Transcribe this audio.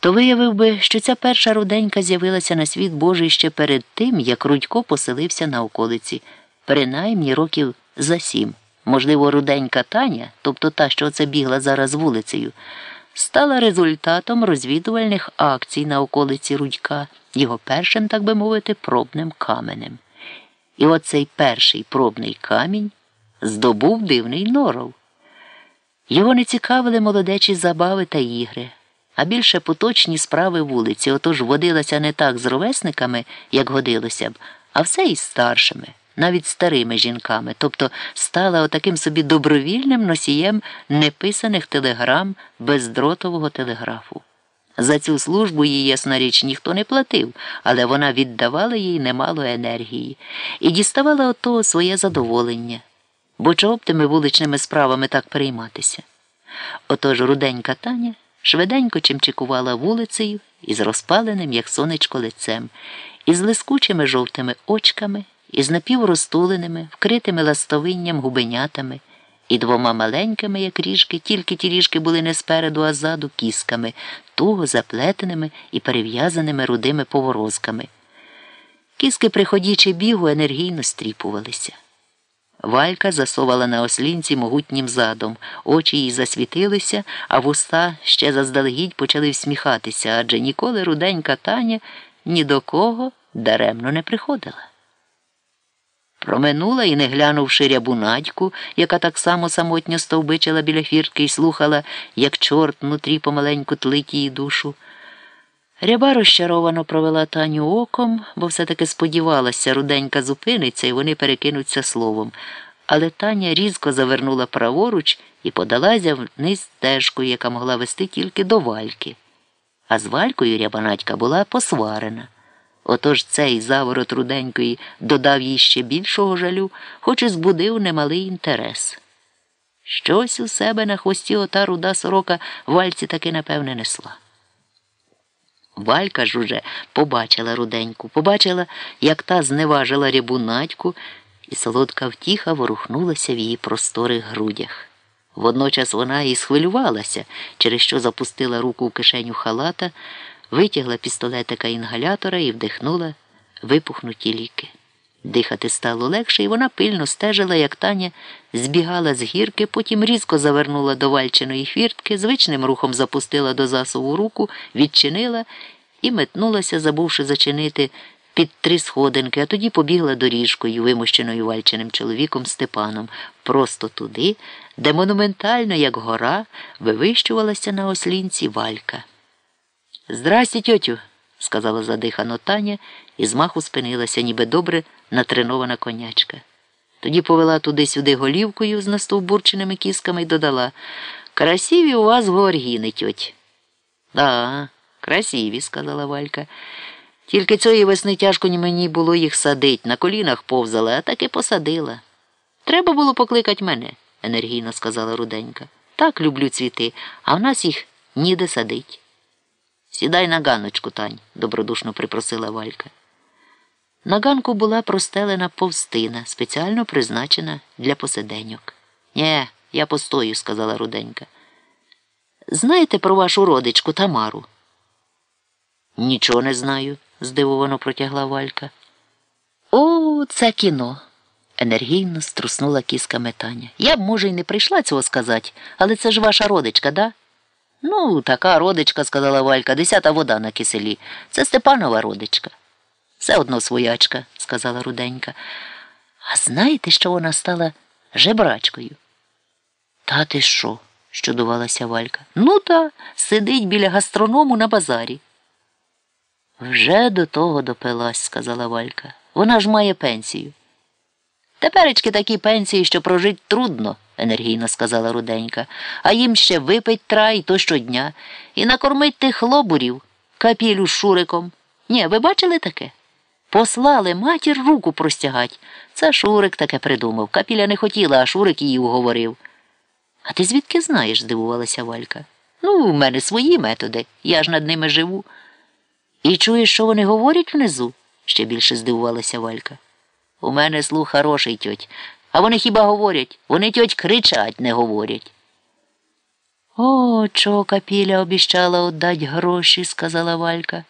то виявив би, що ця перша руденька з'явилася на світ Божий ще перед тим, як Рудько поселився на околиці, принаймні років за сім. Можливо, руденька Таня, тобто та, що оце бігла зараз вулицею, стала результатом розвідувальних акцій на околиці Рудька, його першим, так би мовити, пробним каменем. І оцей перший пробний камінь здобув дивний норов. Його не цікавили молодечі забави та ігри, а більше поточні справи вулиці, отож водилася не так з ровесниками, як годилося б, а все із старшими, навіть старими жінками, тобто стала отаким собі добровільним носієм неписаних телеграм бездротового телеграфу. За цю службу їй, ясна річ, ніхто не платив, але вона віддавала їй немало енергії і діставала от того своє задоволення. Бо чого б тими вуличними справами так перейматися? Отож руденька Таня швиденько чимчикувала вулицею із розпаленим, як сонечко, лицем, із лискучими жовтими очками, із напіврозтуленими, вкритими ластовинням губенятами і двома маленькими, як ріжки, тільки ті ріжки були не спереду, а ззаду кісками, туго заплетеними і перев'язаними рудими поворозками. Кіски, приходячи бігу, енергійно стріпувалися. Валька засовала на ослінці могутнім задом, очі їй засвітилися, а вуста ще заздалегідь почали всміхатися, адже ніколи руденька Таня ні до кого даремно не приходила. Проминула і, не глянувши рябу надьку, яка так само самотньо стовбичила біля фіртки і слухала, як чорт внутрі помаленьку тлить її душу. Ряба розчаровано провела Таню оком, бо все-таки сподівалася, руденька зупиниться і вони перекинуться словом. Але Таня різко завернула праворуч і подалася вниз стежкою, яка могла вести тільки до вальки. А з валькою рябанатька була посварена. Отож цей заворот руденької додав їй ще більшого жалю, хоч і збудив немалий інтерес. Щось у себе на хвості ота руда сорока вальці таки напевне несла. Валька ж уже побачила руденьку, побачила, як та зневажила рябу надьку, і солодка втіха ворухнулася в її просторих грудях. Водночас вона і схвилювалася, через що запустила руку в кишеню халата, витягла пістолетика інгалятора і вдихнула випухнуті ліки. Дихати стало легше, і вона пильно стежила, як Таня збігала з гірки, потім різко завернула до вальчиної хвіртки, звичним рухом запустила до засову руку, відчинила і метнулася, забувши зачинити під три сходинки, а тоді побігла доріжкою, вимощеною вальчиним чоловіком Степаном, просто туди, де монументально, як гора, вивищувалася на ослінці валька. Здрасті, тьотю, сказала задихано Таня і змаху спинилася, ніби добре натренована конячка. Тоді повела туди-сюди голівкою з настовбурченими кісками і додала Красиві у вас горгіни, тьоть. Да, красиві, сказала Валька. Тільки цієї весни тяжко мені було їх садить, на колінах повзала, а таки посадила. Треба було покликати мене, енергійно сказала руденька. Так люблю цвіти, а в нас їх ніде садить. Сідай на ганочку, Тань, добродушно припросила Валька. На ганку була простелена повстина, спеціально призначена для посиденьок. Нє, я постою, сказала руденька. Знаєте про вашу родичку Тамару? Нічого не знаю, здивовано протягла Валька. О, це кіно. енергійно струснула кіска Таня. Я б, може, й не прийшла цього сказати, але це ж ваша родичка, да? Ну, така родичка, сказала Валька, десята вода на киселі. Це Степанова родичка. Все одно своячка, сказала руденька. А знаєте, що вона стала жебрачкою? Та ти що? щодувалася Валька. Ну та сидить біля гастроному на базарі. Вже до того допилась, сказала Валька. Вона ж має пенсію. Теперечки такі пенсії, що прожить трудно, енергійно сказала руденька, а їм ще випить трай то щодня і накормить тих хлобурів капілю з шуриком. Ні, ви бачили таке? Послали матір руку простягать. Це Шурик таке придумав. Капіля не хотіла, а Шурик її уговорив. А ти звідки знаєш? здивувалася Валька. Ну, у мене свої методи, я ж над ними живу. І чуєш, що вони говорять внизу? ще більше здивувалася Валька. У мене слух хороший тьоть. А вони хіба говорять? Вони тьоть кричать, не говорять. О, чока піля обіщала отдать гроші, сказала Валька.